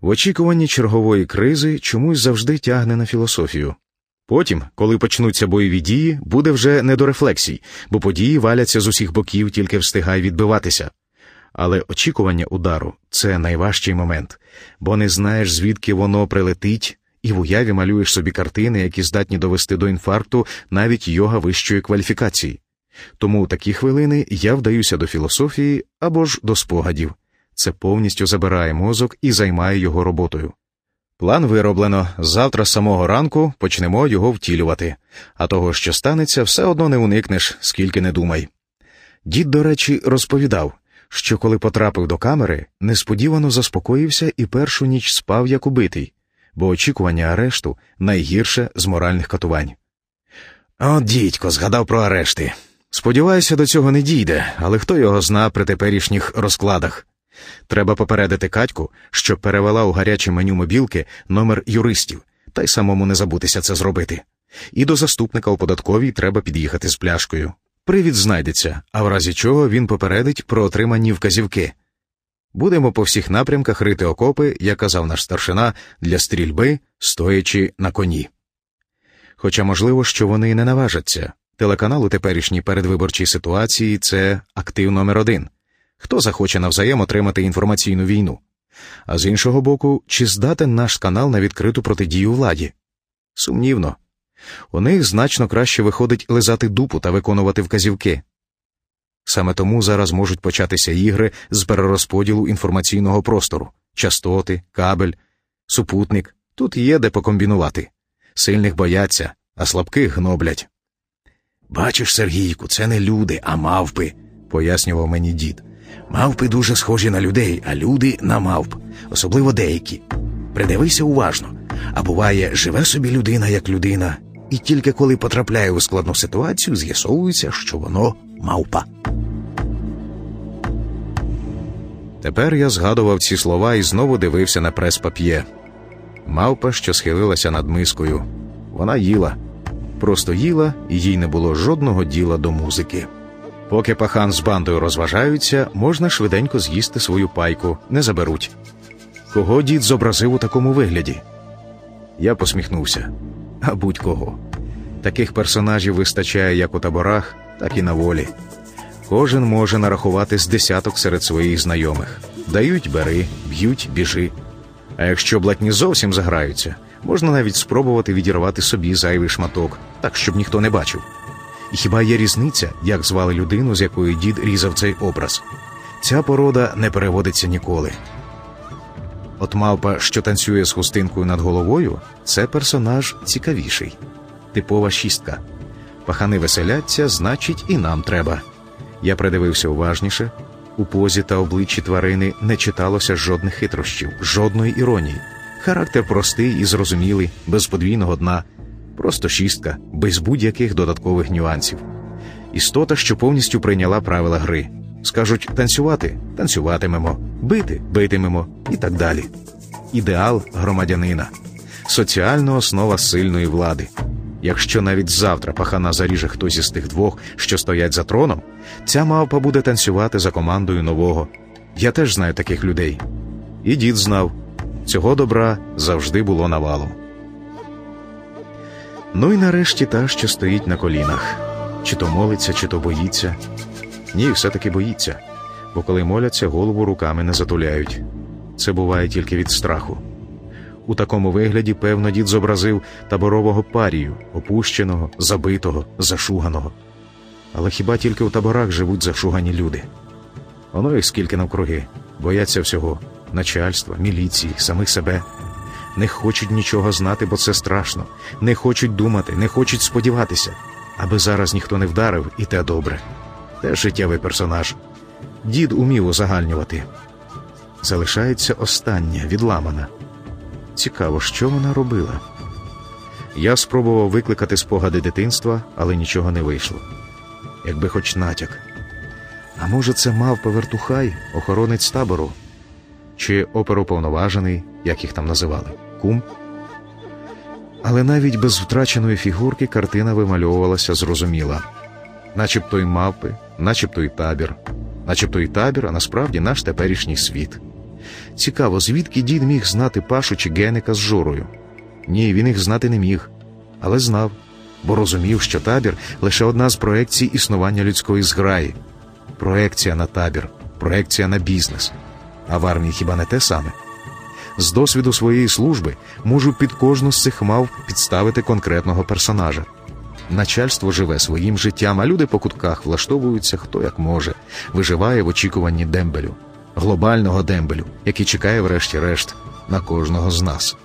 В очікуванні чергової кризи чомусь завжди тягне на філософію. Потім, коли почнуться бойові дії, буде вже не до рефлексій, бо події валяться з усіх боків, тільки встигай відбиватися. Але очікування удару це найважчий момент, бо не знаєш, звідки воно прилетить, і в уяві малюєш собі картини, які здатні довести до інфаркту навіть йога вищої кваліфікації. Тому у такі хвилини я вдаюся до філософії або ж до спогадів. Це повністю забирає мозок і займає його роботою. План вироблено. Завтра з самого ранку почнемо його втілювати, а того, що станеться, все одно не уникнеш, скільки не думай. Дід, до речі, розповідав, що коли потрапив до камери, несподівано заспокоївся і першу ніч спав як убитий, бо очікування арешту найгірше з моральних катувань. От дідько, згадав про арешти. Сподіваюся, до цього не дійде, але хто його зна при теперішніх розкладах. Треба попередити Катьку, щоб перевела у гаряче меню мобілки номер юристів, та й самому не забутися це зробити. І до заступника у податковій треба під'їхати з пляшкою. Привід знайдеться, а в разі чого він попередить про отримані вказівки. Будемо по всіх напрямках рити окопи, як казав наш старшина, для стрільби, стоячи на коні. Хоча можливо, що вони і не наважаться. Телеканал у теперішній передвиборчій ситуації це актив номер один. Хто захоче навзаєм отримати інформаційну війну? А з іншого боку, чи здатен наш канал на відкриту протидію владі? Сумнівно. У них значно краще виходить лизати дупу та виконувати вказівки. Саме тому зараз можуть початися ігри з перерозподілу інформаційного простору, частоти, кабель, супутник. Тут є де покомбінувати. Сильних бояться, а слабких гноблять. Бачиш, Сергійку, це не люди, а мавпи, пояснював мені дід. Мавпи дуже схожі на людей, а люди на мавп, особливо деякі. Придивися уважно. А буває, живе собі людина як людина, і тільки коли потрапляє у складну ситуацію, з'ясовується, що воно мавпа. Тепер я згадував ці слова і знову дивився на прес-пап'є. Мавпа, що схилилася над мискою. Вона їла, просто їла, і їй не було жодного діла до музики. Поки пахан з бандою розважаються, можна швиденько з'їсти свою пайку, не заберуть. Кого дід зобразив у такому вигляді? Я посміхнувся. А будь-кого. Таких персонажів вистачає як у таборах, так і на волі. Кожен може нарахувати з десяток серед своїх знайомих. Дають бери, б'ють, біжи. А якщо блатні зовсім заграються, можна навіть спробувати відірвати собі зайвий шматок, так щоб ніхто не бачив. Хіба є різниця, як звали людину, з якої дід різав цей образ? Ця порода не переводиться ніколи. От мавпа, що танцює з хустинкою над головою, це персонаж цікавіший, типова шістка. Пахани веселяться, значить, і нам треба. Я придивився уважніше. У позі та обличчі тварини не читалося жодних хитрощів, жодної іронії. Характер простий і зрозумілий, без подвійного дна, просто шістка, без будь-яких додаткових нюансів. Істота, що повністю прийняла правила гри. Скажуть танцювати танцюватимемо, бити битимемо і так далі. Ідеал громадянина, соціальна основа сильної влади. Якщо навіть завтра пахана заріже хтось із тих двох, що стоять за троном, ця мавпа буде танцювати за командою нового. Я теж знаю таких людей. І дід знав цього добра завжди було навалом. Ну і нарешті та, що стоїть на колінах, чи то молиться, чи то боїться. Ні, все-таки боїться, бо коли моляться, голову руками не затуляють. Це буває тільки від страху. У такому вигляді, певно, дід зобразив таборового парію, опущеного, забитого, зашуганого. Але хіба тільки у таборах живуть зашугані люди? Воно їх скільки навкруги, бояться всього начальства, міліції, самих себе. Не хочуть нічого знати, бо це страшно, не хочуть думати, не хочуть сподіватися, аби зараз ніхто не вдарив, і те добре. Теж життєвий персонаж. Дід умів узагальнювати. Залишається остання, відламана. Цікаво, що вона робила. Я спробував викликати спогади дитинства, але нічого не вийшло. Якби хоч натяк. А може, це мав повертухай, охоронець табору, чи оперуповноважений, як їх там називали, кум. Але навіть без втраченої фігурки картина вимальовувалася зрозуміла, начебто й мавпи, начебто й табір, начебто й табір, а насправді наш теперішній світ. Цікаво, звідки дід міг знати Пашу чи Геника з Жорою? Ні, він їх знати не міг, але знав, бо розумів, що табір лише одна з проекцій існування людської зграї. Проекція на табір, проекція на бізнес. А в армії хіба не те саме? З досвіду своєї служби можу під кожну з цих мав підставити конкретного персонажа. Начальство живе своїм життям, а люди по кутках влаштовуються хто як може, виживає в очікуванні дембелю, глобального дембелю, який чекає, врешті-решт, на кожного з нас.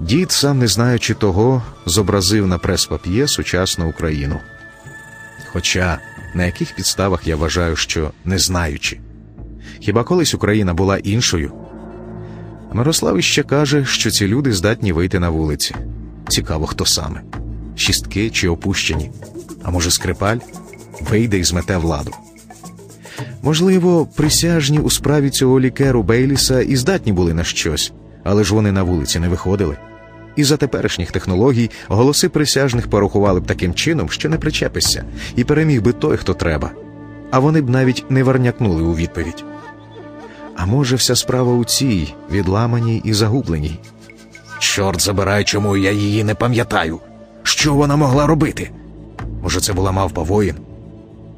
Дід, сам не знаючи того, зобразив на прес-пап'є сучасну Україну. Хоча на яких підставах я вважаю, що не знаючи. Хіба колись Україна була іншою? Мирослав іще каже, що ці люди здатні вийти на вулиці. Цікаво, хто саме шістки чи опущені, а може, скрипаль вийде і змете владу. Можливо, присяжні у справі цього лікеру Бейліса і здатні були на щось, але ж вони на вулиці не виходили. І за теперішніх технологій голоси присяжних порахували б таким чином, що не причепишся, і переміг би той, хто треба. А вони б навіть не варнякнули у відповідь. А може, вся справа у цій, відламаній і загубленій. Чорт забирай, чому я її не пам'ятаю. Що вона могла робити? Може, це була мавпа воїн?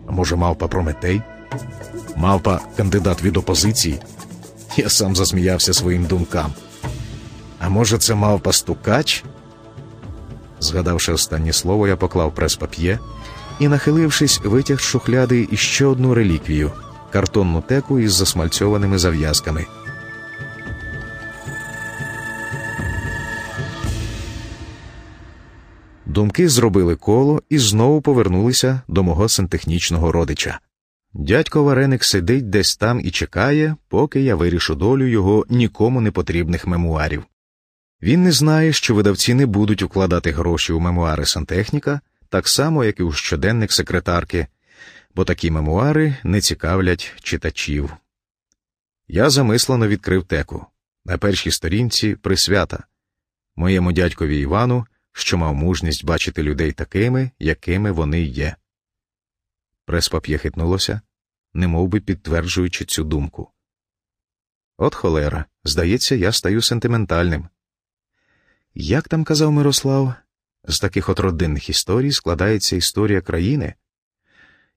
А може, мавпа Прометей? Мавпа кандидат від опозиції? Я сам засміявся своїм думкам. А може, це мавпа стукач? Згадавши останнє слово, я поклав прес-пап'є і, нахилившись, витяг з шухляди іще одну реліквію картонну теку із засмальцьованими зав'язками. Думки зробили коло і знову повернулися до мого сантехнічного родича. Дядько Вареник сидить десь там і чекає, поки я вирішу долю його нікому не потрібних мемуарів. Він не знає, що видавці не будуть укладати гроші у мемуари сантехніка, так само, як і у щоденник секретарки, бо такі мемуари не цікавлять читачів. Я замислено відкрив теку на першій сторінці присвята моєму дядькові Івану що мав мужність бачити людей такими, якими вони є. Преспап'є хитнулося, немов би підтверджуючи цю думку. От холера, здається, я стаю сентиментальним. Як там казав Мирослав, з таких от родинних історій складається історія країни.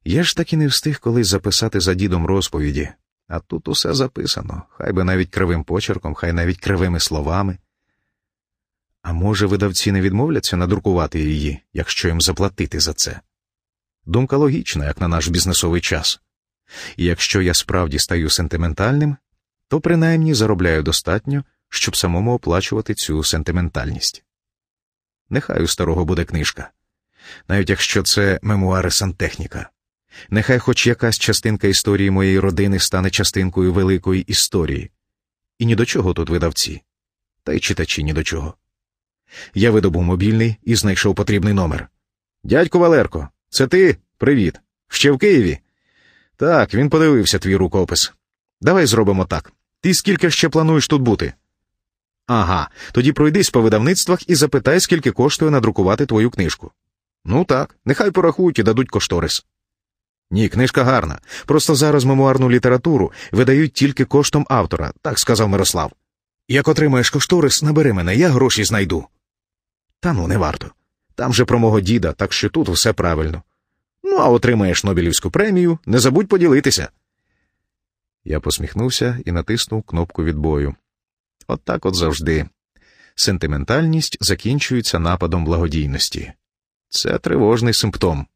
Я ж таки не встиг колись записати за дідом розповіді, а тут усе записано, хай би навіть кривим почерком, хай навіть кривими словами. А може, видавці не відмовляться надрукувати її, якщо їм заплатити за це? Думка логічна, як на наш бізнесовий час. І якщо я справді стаю сентиментальним, то принаймні заробляю достатньо, щоб самому оплачувати цю сентиментальність. Нехай у старого буде книжка, навіть якщо це мемуари сантехніка. Нехай хоч якась частинка історії моєї родини стане частинкою великої історії. І ні до чого тут видавці, та й читачі ні до чого. Я видобув мобільний і знайшов потрібний номер. Дядько Валерко, це ти? Привіт. Ще в Києві? Так, він подивився твій рукопис. Давай зробимо так. Ти скільки ще плануєш тут бути? Ага, тоді пройдись по видавництвах і запитай, скільки коштує надрукувати твою книжку. Ну так, нехай порахують і дадуть кошторис. Ні, книжка гарна. Просто зараз мемуарну літературу видають тільки коштом автора, так сказав Мирослав. Як отримаєш кошторис, набери мене, я гроші знайду. Та ну не варто. Там же про мого діда, так що тут все правильно. Ну, а отримаєш Нобелівську премію, не забудь поділитися. Я посміхнувся і натиснув кнопку відбою. От так от завжди. Сентиментальність закінчується нападом благодійності. Це тривожний симптом.